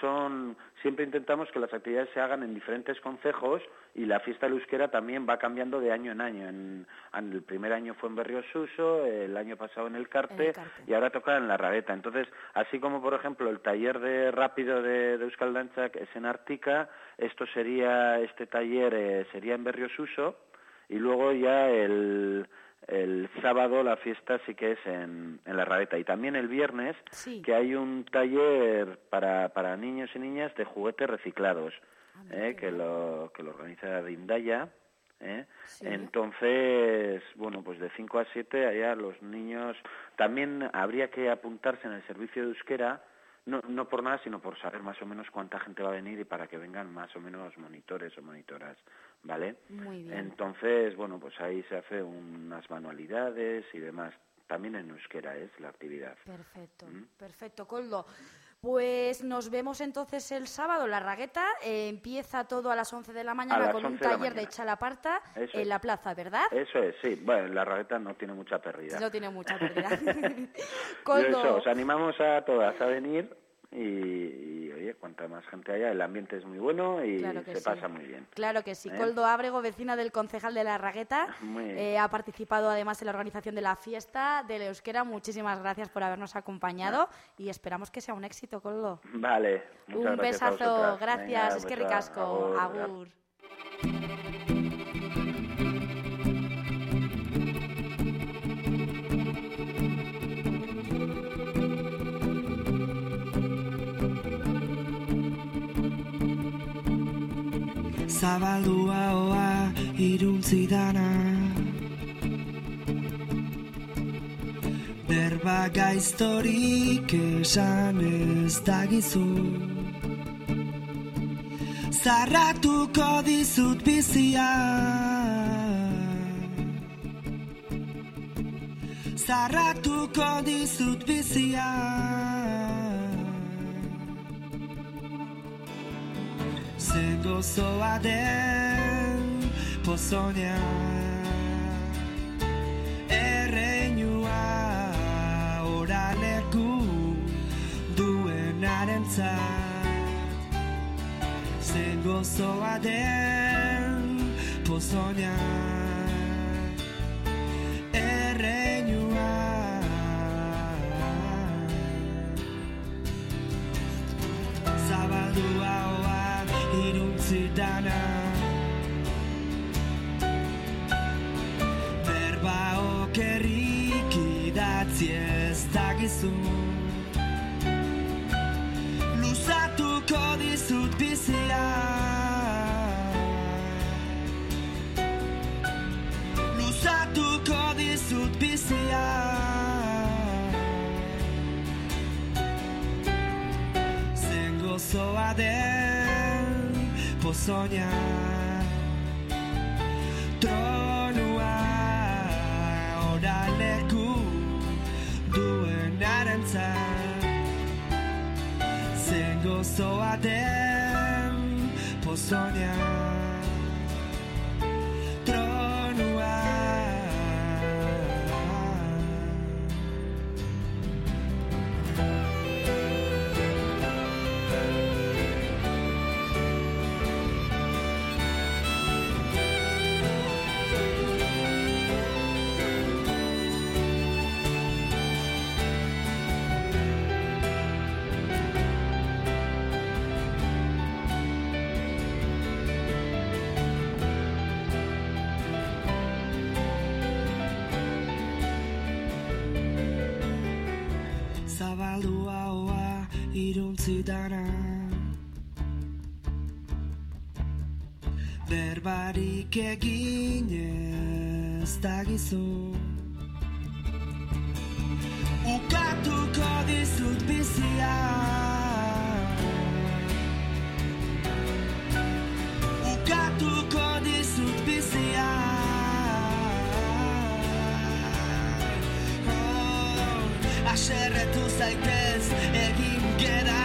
son, siempre intentamos que las actividades se hagan en diferentes concejos y la fiesta del euskera también va cambiando de año en año. En, en el primer año fue en Berriosuso, el año pasado en el Carte, En el Carte. y ahora toca en la Ragueta. Entonces, así como por ejemplo el taller de rápido de, de Euskal Dantzak es en Artica, esto sería, este taller eh, sería en Berriosuso y luego ya el, el sábado la fiesta sí que es en, en la Rabeta y también el viernes Sí. que hay un taller para, para niños y niñas de juguetes reciclados Ah, eh, que lo que lo organiza Dindaya ¿eh? Sí. entonces bueno pues de 5 a 7 allá los niños también habría que apuntarse en el servicio de euskera no, no por nada, sino por saber más o menos cuánta gente va a venir y para que vengan más o menos monitores o monitoras, ¿vale? Muy bien. Entonces, bueno, pues ahí se hace unas manualidades y demás. También en euskera es la actividad. Perfecto, ¿Mm? perfecto, Coldo. Pues nos vemos entonces el sábado en la Ragueta. Eh, empieza todo a las 11 de la mañana con un 11 de la taller de. Chalaparta Eso en es. la plaza, ¿verdad? Eso es, sí. Bueno, la ragueta no tiene mucha pérdida. No tiene mucha pérdida. Coldo, eso, os animamos a todas a venir y, y, oye, cuanta más gente haya, el ambiente es muy bueno y Claro se sí. pasa muy bien. Claro que sí. ¿Eh? Coldo Ábrego, vecina del concejal de la Ragueta, eh, ha participado además en la organización de la fiesta del Euskera. Muchísimas gracias por habernos acompañado y esperamos que sea un éxito, Coldo. Vale, un gracias besazo, gracias, Venga, es que ricasco, agur. agur. Zabaldua oa iruntzi dana. Berba gaiztorik esan ez dagizu Zarratuko dizut bizia. Zarratuko dizut bizia zen gozoa den pozonea Erreinua oraleku duenaren zen gozoa den pozonean pessoa deu por sonhar Tronua Hora leku Duen arantza Zen gozoa den Por sonhar berbarik egin ez dagizu ukatuko dizut bizia. Ukatuko dizut bizia. Oh, Aserretu zaitez egin gerar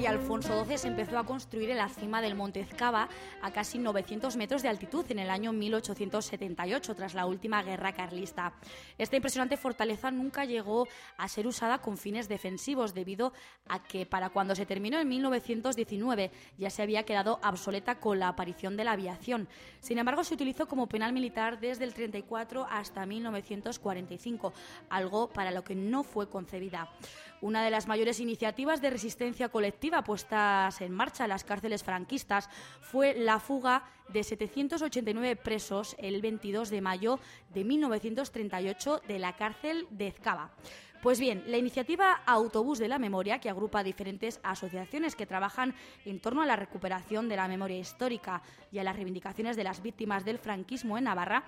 de Alfonso XII se empezó a construir en la cima del Monte Ezcaba a casi 900 metros de altitud en el año 1878, tras la última guerra carlista. Esta impresionante fortaleza nunca llegó a ser usada con fines defensivos debido a que para cuando se terminó en 1919 ya se había quedado obsoleta con la aparición de la aviación. Sin embargo, se utilizó como penal militar desde el 34 hasta 1945, algo para lo que no fue concebida. Una de las mayores iniciativas de resistencia colectiva puestas en marcha en las cárceles franquistas fue la fuga de 789 presos el 22 de mayo de 1938 de la cárcel de Ezcaba. Pues bien, la iniciativa Autobús de la Memoria, que agrupa diferentes asociaciones que trabajan en torno a la recuperación de la memoria histórica y a las reivindicaciones de las víctimas del franquismo en Navarra,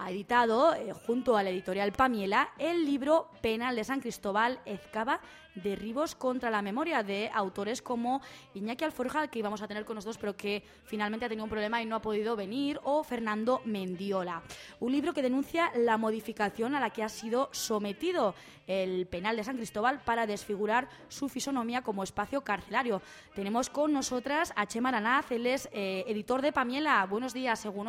ha editado, eh, junto a la editorial Pamiela, el libro Penal de San Cristóbal, Ezcaba, Derribos contra la Memoria, de autores como Iñaki Alforja, que íbamos a tener con nosotros, pero que finalmente ha tenido un problema y no ha podido venir, o Fernando Mendiola. Un libro que denuncia la modificación a la que ha sido sometido el Penal de San Cristóbal para desfigurar su fisonomía como espacio carcelario. Tenemos con nosotras a Chema Aranaz, él es eh, editor de Pamiela. Buenos días, según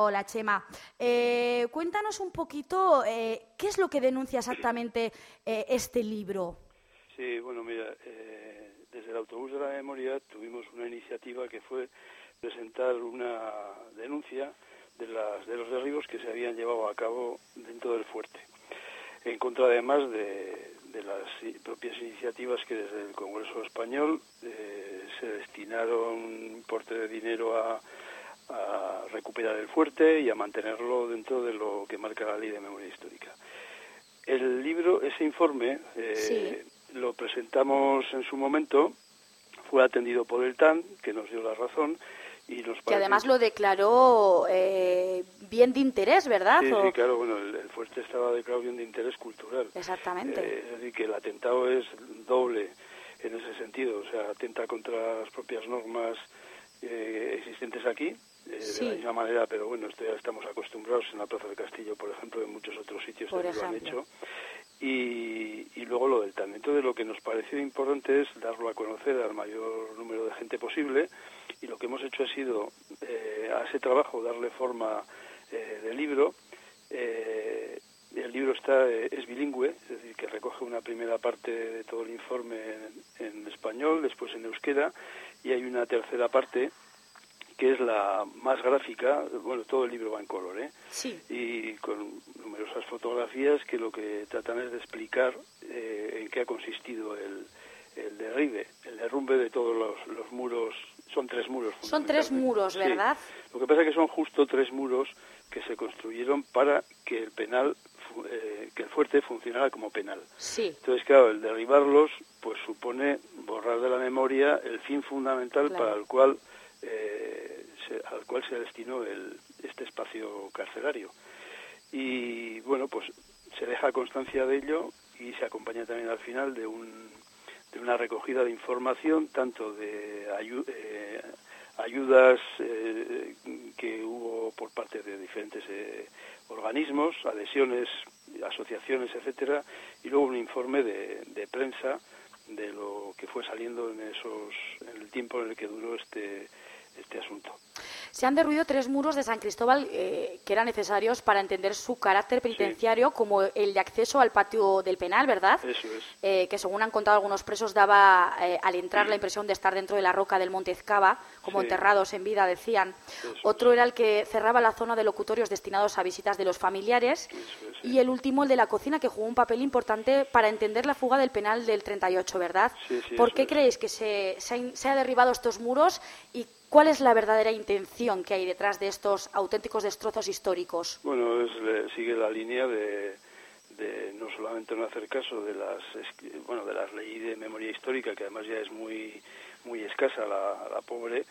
Hola, Chema. Eh, cuéntanos un poquito eh, qué es lo que denuncia exactamente eh, este libro. Sí, bueno, mira, eh, desde el Autobús de la Memoria tuvimos una iniciativa que fue presentar una denuncia de, las, de los derribos que se habían llevado a cabo dentro del fuerte, en contra además de, de las propias iniciativas que desde el Congreso Español eh, se destinaron un importe de dinero a, a recuperar el fuerte y a mantenerlo dentro de lo que marca la Ley de Memoria Histórica. El libro, ese informe, eh, lo presentamos en su momento, fue atendido por el TAN, que nos dio la razón, y nos Que además lo declaró eh, bien de interés, ¿verdad? Sí, sí, claro, bueno, el, el fuerte estaba declarado bien de interés cultural. Exactamente. Eh, es decir, que el atentado es doble en ese sentido, o sea, atenta contra las propias normas eh, existentes aquí, eh, Sí. de la misma manera, pero bueno, esto ya estamos acostumbrados en la Plaza del Castillo, por ejemplo, en muchos otros sitios Por también lo han hecho. Y, y luego lo del TAN. Entonces, lo que nos pareció importante es darlo a conocer al mayor número de gente posible, y lo que hemos hecho ha sido eh, a ese trabajo darle forma eh, de libro. Eh, el libro está eh, es bilingüe, es decir, que recoge una primera parte de todo el informe en, en español, después en euskera, y hay una tercera parte que es la más gráfica, bueno, todo el libro va en color, ¿eh? Sí. y con numerosas fotografías que lo que tratan es de explicar eh, en qué ha consistido el, el derribe, el derrumbe de todos los, los muros, son tres muros. Son tres muros, Sí. ¿verdad? Lo que pasa es que son justo tres muros que se construyeron para que el penal, eh, que el fuerte funcionara como penal. Sí. Entonces, claro, el derribarlos pues supone borrar de la memoria el fin fundamental Claro. para el cual eh, al cual se destinó el, este espacio carcelario. Y bueno, pues se deja constancia de ello y se acompaña también al final de un de una recogida de información tanto de ayu- eh, ayudas eh, que hubo por parte de diferentes eh, organismos, adhesiones, asociaciones, etcétera, y luego un informe de, de prensa de lo que fue saliendo en esos en el tiempo en el que duró este este asunto. Se han derruido tres muros de San Cristóbal eh, que eran necesarios para entender su carácter penitenciario, como el de acceso al patio del penal, ¿verdad? Eso es. Eh, que según han contado algunos presos daba eh, al entrar la impresión de estar dentro de la roca del Monte Ezcaba, como Sí. enterrados en vida, decían. Otro era el que cerraba la zona de locutorios destinados a visitas de los familiares. Y el último, el de la cocina, que jugó un papel importante para entender la fuga del penal del 38, ¿verdad? ¿Por qué creéis que se, se, ha, se ha derribado estos muros y cuál es la verdadera intención que hay detrás de estos auténticos destrozos históricos? Bueno, es, le- sigue la línea de, de no solamente no hacer caso de las bueno de las leyes de memoria histórica que además ya es muy muy escasa la, la pobre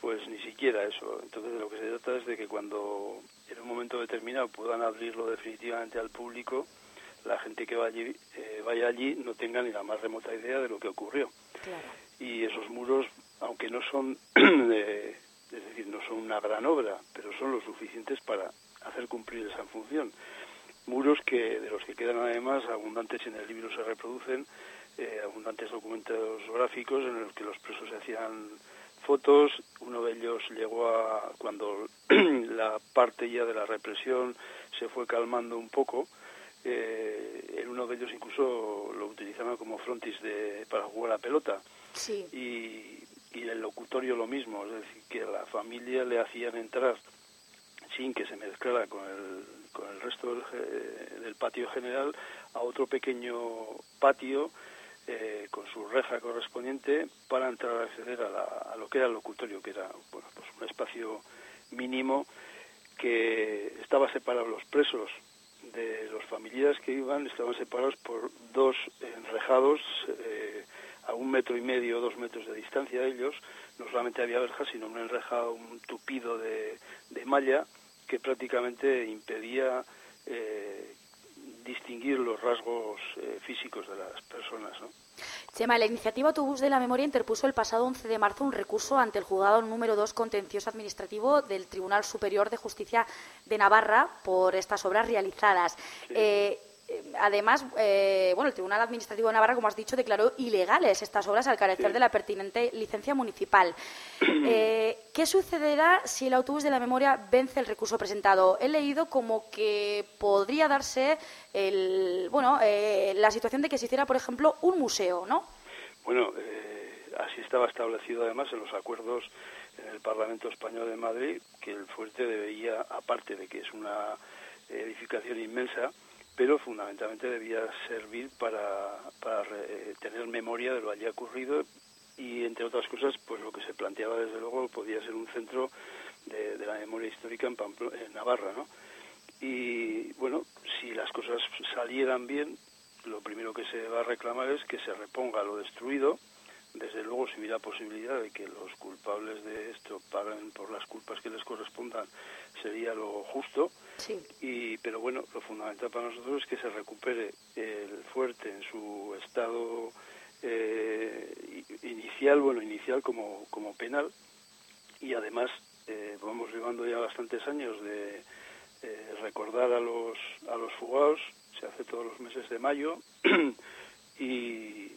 pues ni siquiera eso. Entonces de lo que se trata es de que cuando en un momento determinado puedan abrirlo definitivamente al público la gente que vaya allí, eh, vaya allí no tenga ni la más remota idea de lo que ocurrió. Y esos muros, aunque no son, eh, es decir, no son una gran obra, pero son lo suficientes para hacer cumplir esa función. muros que de los que quedan además abundantes en el libro se reproducen eh, abundantes documentos gráficos en los que los presos se hacían fotos. Uno de ellos llegó a cuando la parte ya de la represión se fue calmando un poco. Eh, en uno de ellos incluso lo utilizaban como frontis de, para jugar a pelota Sí. y, y el locutorio lo mismo, es decir, que la familia le hacían entrar sin que se mezclara con el, con el resto del, del patio general a otro pequeño patio eh, con su reja correspondiente para entrar a acceder a, la- a lo que era el locutorio, que era bueno, pues un espacio mínimo que estaba separado. Los presos de los familiares que iban, estaban separados por dos enrejados eh, a un metro y medio, dos metros de distancia de ellos. No solamente había verjas, sino un enrejado, un tupido de, de malla que prácticamente impedía eh, distinguir los rasgos eh, físicos de las personas. ¿no? Chema, la iniciativa Autobús de la Memoria interpuso el pasado 11 de marzo un recurso ante el juzgado número 2 contencioso administrativo del Tribunal Superior de Justicia de Navarra por estas obras realizadas. Eh, eh, además, eh, bueno, el Tribunal Administrativo de Navarra, como has dicho, declaró ilegales estas obras al carecer Sí. de la pertinente licencia municipal. Eh, ¿Qué sucederá si el autobús de la memoria vence el recurso presentado? He leído como que podría darse el, bueno, eh, la situación de que se hiciera, por ejemplo, un museo, ¿no? Bueno, eh, así estaba establecido además en los acuerdos en el Parlamento Español de Madrid que el fuerte debía, aparte de que es una edificación inmensa, pero fundamentalmente debía servir para, para re- tener memoria de lo allí ocurrido y entre otras cosas, pues lo que se planteaba desde luego podía ser un centro de, de la memoria histórica en, Pamplo- en Navarra, ¿no? Y bueno, si las cosas salieran bien, lo primero que se va a reclamar es que se reponga lo destruido. Desde luego, si hubiera posibilidad de que los culpables de esto paguen por las culpas que les correspondan, sería lo justo. Sí. Y, pero bueno, lo fundamental para nosotros es que se recupere el fuerte en su estado eh, inicial, bueno, inicial como, como penal. Y además, eh, vamos llevando ya bastantes años de eh, recordar a los, a los fugados, se hace todos los meses de mayo, y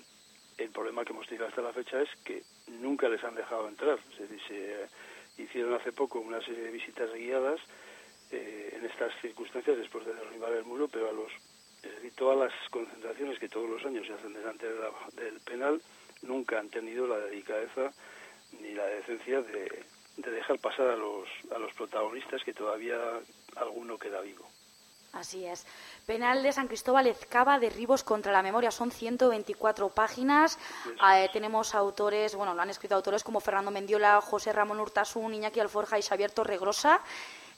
el problema que hemos tenido hasta la fecha es que nunca les han dejado entrar. Se hicieron hace poco una serie de visitas guiadas eh, en estas circunstancias después de derribar el muro, pero a los todas las concentraciones que todos los años se hacen delante de la- del penal nunca han tenido la delicadeza ni la decencia de, de dejar pasar a los, a los protagonistas que todavía alguno queda vivo. Así es. Penal de San Cristóbal Ezcaba, derribos contra la memoria. Son 124 páginas. Eh, tenemos autores, bueno, lo han escrito autores como Fernando Mendiola, José Ramón Urtasun, Iñaki Alforja y Xavier Torregrosa.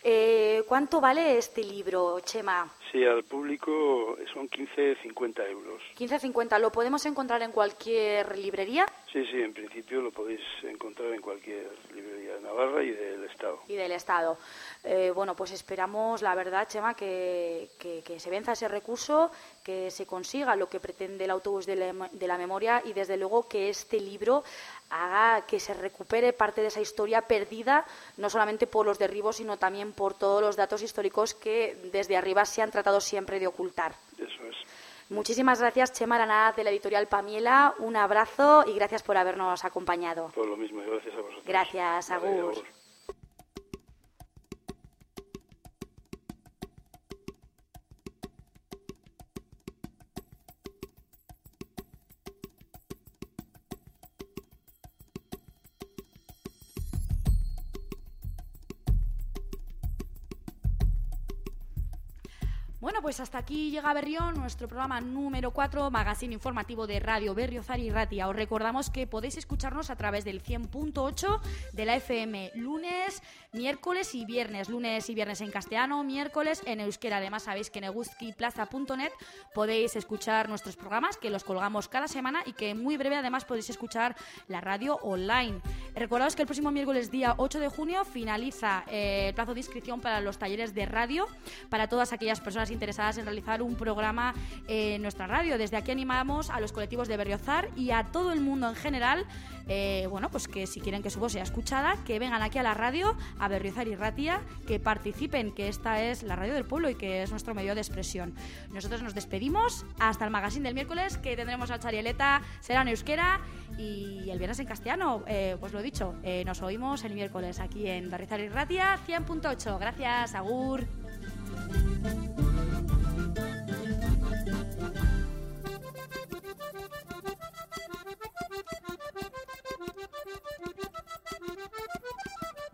Eh, ¿Cuánto vale este libro, Chema? Sí, al público son 15, 50 euros. 15.50. ¿Lo podemos encontrar en cualquier librería? Sí, sí, en principio lo podéis encontrar en cualquier librería de Navarra y del Estado. y del Estado. Eh, bueno, pues esperamos, la verdad, Chema, que, que- que se venza ese recurso, que se consiga lo que pretende el autobús de la, de la memoria y, desde luego, que este libro haga que se recupere parte de esa historia perdida, no solamente por los derribos, sino también por todos los datos históricos que desde arriba se han tratado siempre de ocultar. Eso es. Muchísimas gracias, Chema Aranaz, de la editorial Pamiela. Un abrazo y gracias por habernos acompañado. Por lo mismo, gracias a vosotros. Gracias, Agur. Pues hasta aquí llega Berrión, nuestro programa número 4, magazine informativo de Radio Berriozar y Ratia. Os recordamos que podéis escucharnos a través del 100.8 de la FM lunes, miércoles y viernes. Lunes y viernes en castellano, miércoles en euskera. Además, sabéis que en eguzquiplaza.net podéis escuchar nuestros programas, que los colgamos cada semana y que muy breve además podéis escuchar la radio online. Recordaos que el próximo miércoles día 8 de junio finaliza eh, el plazo de inscripción para los talleres de radio para todas aquellas personas interesadas en realizar un programa en nuestra radio. Desde aquí animamos a los colectivos de Berriozar y a todo el mundo en general, eh, bueno, pues que si quieren que su voz sea escuchada, que vengan aquí a la radio, a Berriozar y Ratia, que participen, que esta es la radio del pueblo y que es nuestro medio de expresión. Nosotros nos despedimos hasta el magazine del miércoles, que tendremos a Charieleta, será en euskera y el viernes en castellano. Eh, pues lo dicho, eh, nos oímos el miércoles aquí en Berriozar y Ratia 100.8. Gracias, Agur.